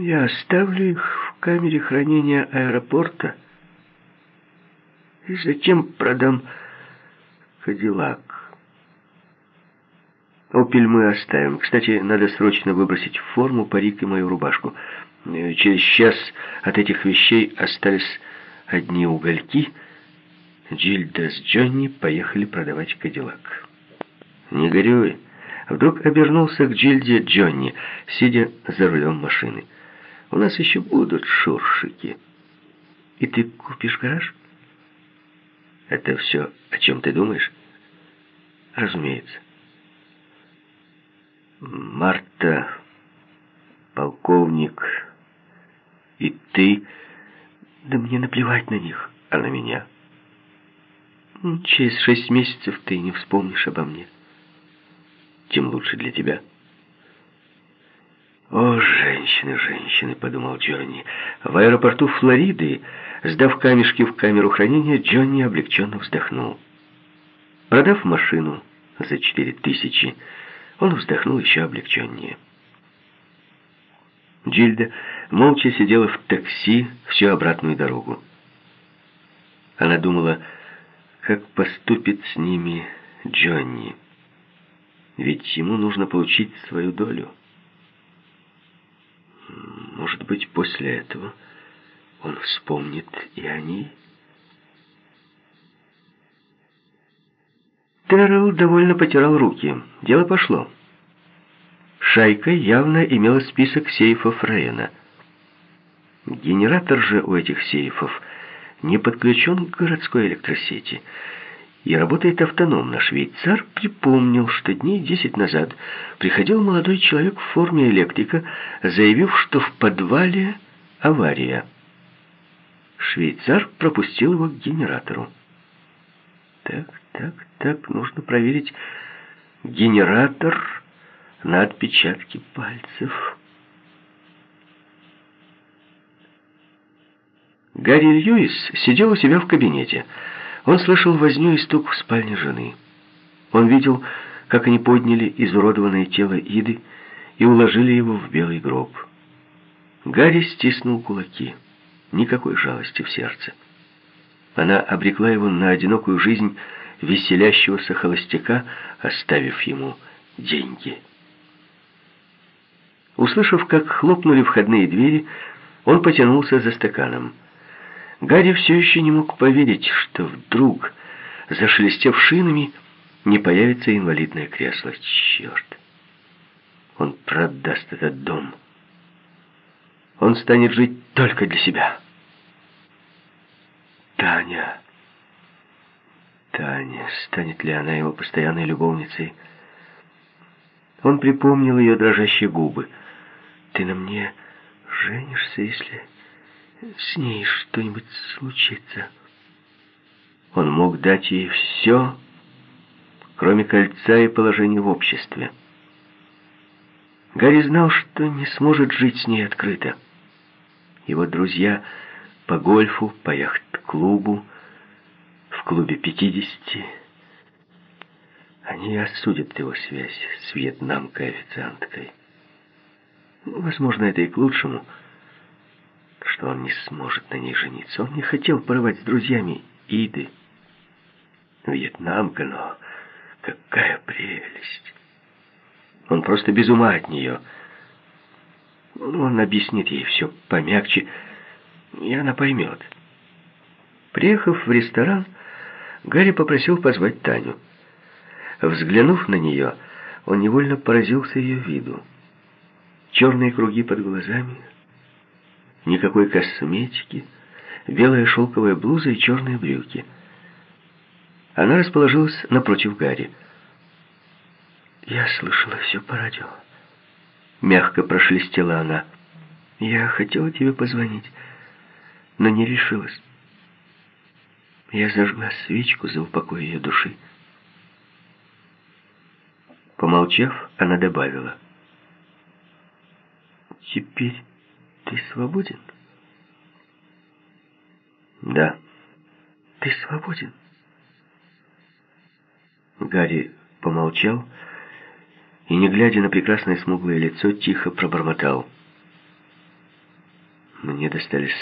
Я оставлю их в камере хранения аэропорта и затем продам Кадиллак. Опель мы оставим. Кстати, надо срочно выбросить форму, парик и мою рубашку. Э, через час от этих вещей остались одни угольки. Джильда с Джонни поехали продавать Кадиллак. «Не горюй!» Вдруг обернулся к Джильде Джонни, сидя за рулем машины. «У нас еще будут шуршики. И ты купишь гараж?» «Это все, о чем ты думаешь?» «Разумеется». Марта, полковник, и ты... Да мне наплевать на них, а на меня. Через шесть месяцев ты не вспомнишь обо мне. Тем лучше для тебя. «О, женщины, женщины!» — подумал Джонни. В аэропорту Флориды, сдав камешки в камеру хранения, Джонни облегченно вздохнул. Продав машину за четыре тысячи, он вздохнул еще облегченнее. Джильда молча сидела в такси всю обратную дорогу. Она думала, как поступит с ними Джонни. Ведь ему нужно получить свою долю. Быть, после этого он вспомнит и о ней? Террелл довольно потирал руки. Дело пошло. Шайка явно имела список сейфов Рейна. Генератор же у этих сейфов не подключен к городской электросети и работает автономно. Швейцар припомнил, что дней десять назад приходил молодой человек в форме электрика, заявив, что в подвале авария. Швейцар пропустил его к генератору. Так, так, так, нужно проверить генератор на отпечатки пальцев. Гарри Льюис сидел у себя в кабинете. Он слышал возню и стук в спальне жены. Он видел, как они подняли изуродованное тело Иды и уложили его в белый гроб. Гарри стиснул кулаки. Никакой жалости в сердце. Она обрекла его на одинокую жизнь веселящегося холостяка, оставив ему деньги. Услышав, как хлопнули входные двери, он потянулся за стаканом. Гарри все еще не мог поверить, что вдруг, зашелестев шинами, не появится инвалидное кресло. Черт! Он продаст этот дом. Он станет жить только для себя. Таня. Таня. Станет ли она его постоянной любовницей? Он припомнил ее дрожащие губы. Ты на мне женишься, если с ней что-нибудь случится? Он мог дать ей все, кроме кольца и положения в обществе. Гарри знал, что не сможет жить с ней открыто. Его друзья по гольфу, по яхт-клубу, в клубе «Пятидесяти». Они осудят его связь с вьетнамкой-официанткой. Возможно, это и к лучшему, что он не сможет на ней жениться. Он не хотел порывать с друзьями Иды. Вьетнамка, но какая прелесть! Он просто без ума от нее. Он объяснит ей все помягче, и она поймет. Приехав в ресторан, Гарри попросил позвать Таню. Взглянув на нее, он невольно поразился ее виду. Черные круги под глазами, никакой косметики, белая шелковая блуза и черные брюки. Она расположилась напротив Гарри. «Я слышала все по радио», — мягко прошелестела она. «Я хотела тебе позвонить» но не решилась. Я зажгла свечку за упокой ее души. Помолчав, она добавила. «Теперь ты свободен?» «Да». «Ты свободен?» Гарри помолчал и, не глядя на прекрасное смуглое лицо, тихо пробормотал. Мне достались